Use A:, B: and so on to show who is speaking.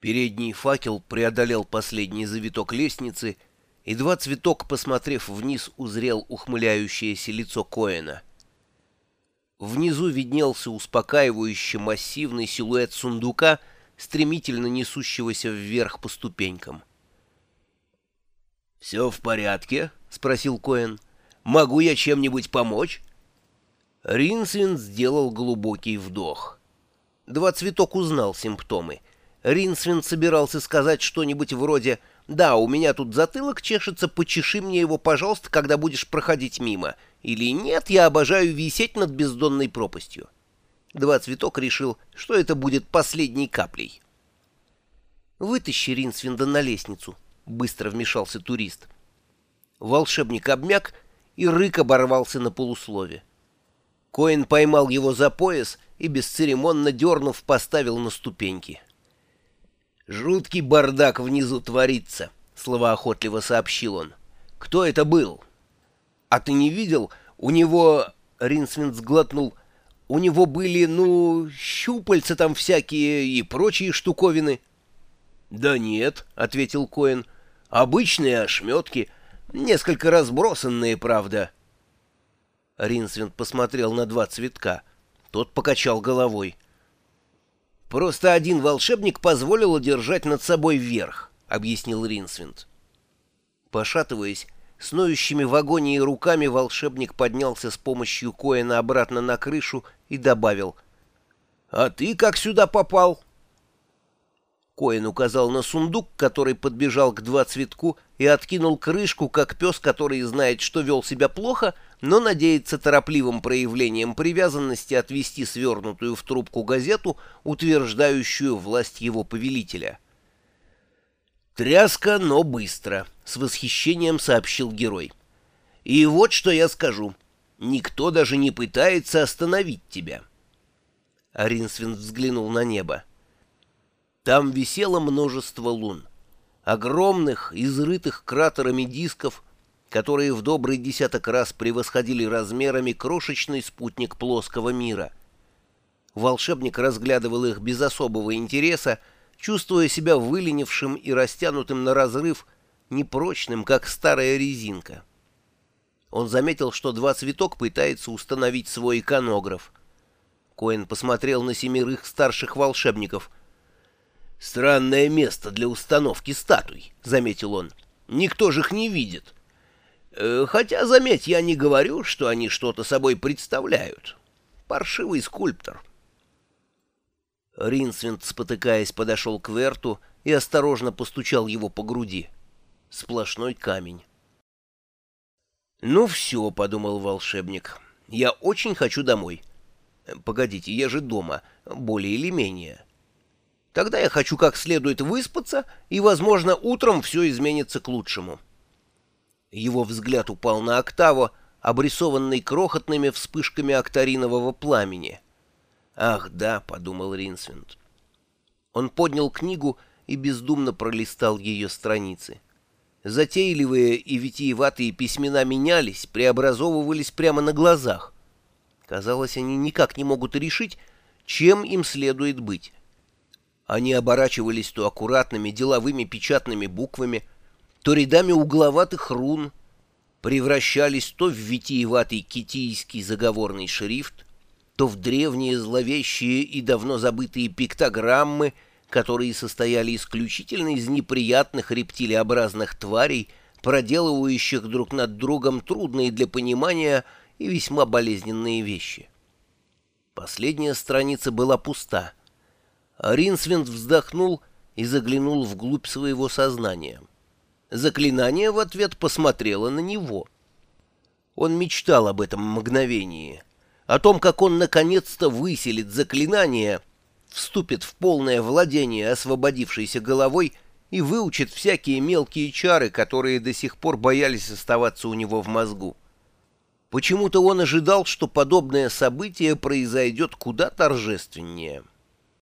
A: Передний факел преодолел последний завиток лестницы, и два цветок, посмотрев вниз, узрел ухмыляющееся лицо Коэна. Внизу виднелся успокаивающий массивный силуэт сундука, стремительно несущегося вверх по ступенькам. «Все в порядке?» — спросил Коэн. «Могу я чем-нибудь помочь?» Ринсвин сделал глубокий вдох. Два цветок узнал симптомы — Ринсвин собирался сказать что-нибудь вроде «Да, у меня тут затылок чешется, почеши мне его, пожалуйста, когда будешь проходить мимо» или «Нет, я обожаю висеть над бездонной пропастью». Два цветок решил, что это будет последней каплей. «Вытащи Ринсвинда на лестницу», — быстро вмешался турист. Волшебник обмяк, и рык оборвался на полуслове. Коин поймал его за пояс и, бесцеремонно дернув, поставил на ступеньки. «Жуткий бардак внизу творится», — словоохотливо сообщил он. «Кто это был?» «А ты не видел? У него...» — Ринсвинд сглотнул. «У него были, ну, щупальца там всякие и прочие штуковины». «Да нет», — ответил Коэн. «Обычные ошметки, несколько разбросанные, правда». Ринсвинд посмотрел на два цветка. Тот покачал головой. «Просто один волшебник позволил одержать над собой верх», — объяснил Ринсвинд. Пошатываясь, с ноющими в агонии руками волшебник поднялся с помощью Коэна обратно на крышу и добавил «А ты как сюда попал?» Коэн указал на сундук, который подбежал к два цветку и откинул крышку, как пес, который знает, что вел себя плохо, но надеется торопливым проявлением привязанности отвести свернутую в трубку газету, утверждающую власть его повелителя. «Тряска, но быстро», — с восхищением сообщил герой. «И вот что я скажу. Никто даже не пытается остановить тебя». Аринсвин взглянул на небо. Там висело множество лун, огромных, изрытых кратерами дисков, которые в добрый десяток раз превосходили размерами крошечный спутник плоского мира. Волшебник разглядывал их без особого интереса, чувствуя себя выленившим и растянутым на разрыв, непрочным, как старая резинка. Он заметил, что два цветок пытается установить свой иконограф. Коэн посмотрел на семерых старших волшебников — «Странное место для установки статуй», — заметил он. «Никто же их не видит. Э, хотя, заметь, я не говорю, что они что-то собой представляют. Паршивый скульптор». Ринсвинд, спотыкаясь, подошел к Верту и осторожно постучал его по груди. Сплошной камень. «Ну все», — подумал волшебник, — «я очень хочу домой». «Погодите, я же дома, более или менее». Тогда я хочу как следует выспаться, и, возможно, утром все изменится к лучшему. Его взгляд упал на октаву, обрисованный крохотными вспышками акторинового пламени. «Ах, да», — подумал Ринсвинд. Он поднял книгу и бездумно пролистал ее страницы. Затейливые и витиеватые письмена менялись, преобразовывались прямо на глазах. Казалось, они никак не могут решить, чем им следует быть они оборачивались то аккуратными деловыми печатными буквами, то рядами угловатых рун, превращались то в витиеватый китийский заговорный шрифт, то в древние зловещие и давно забытые пиктограммы, которые состояли исключительно из неприятных рептилиобразных тварей, проделывающих друг над другом трудные для понимания и весьма болезненные вещи. Последняя страница была пуста — Ринсвинд вздохнул и заглянул вглубь своего сознания. Заклинание в ответ посмотрело на него. Он мечтал об этом мгновении, о том, как он наконец-то выселит заклинание, вступит в полное владение освободившейся головой и выучит всякие мелкие чары, которые до сих пор боялись оставаться у него в мозгу. Почему-то он ожидал, что подобное событие произойдет куда торжественнее.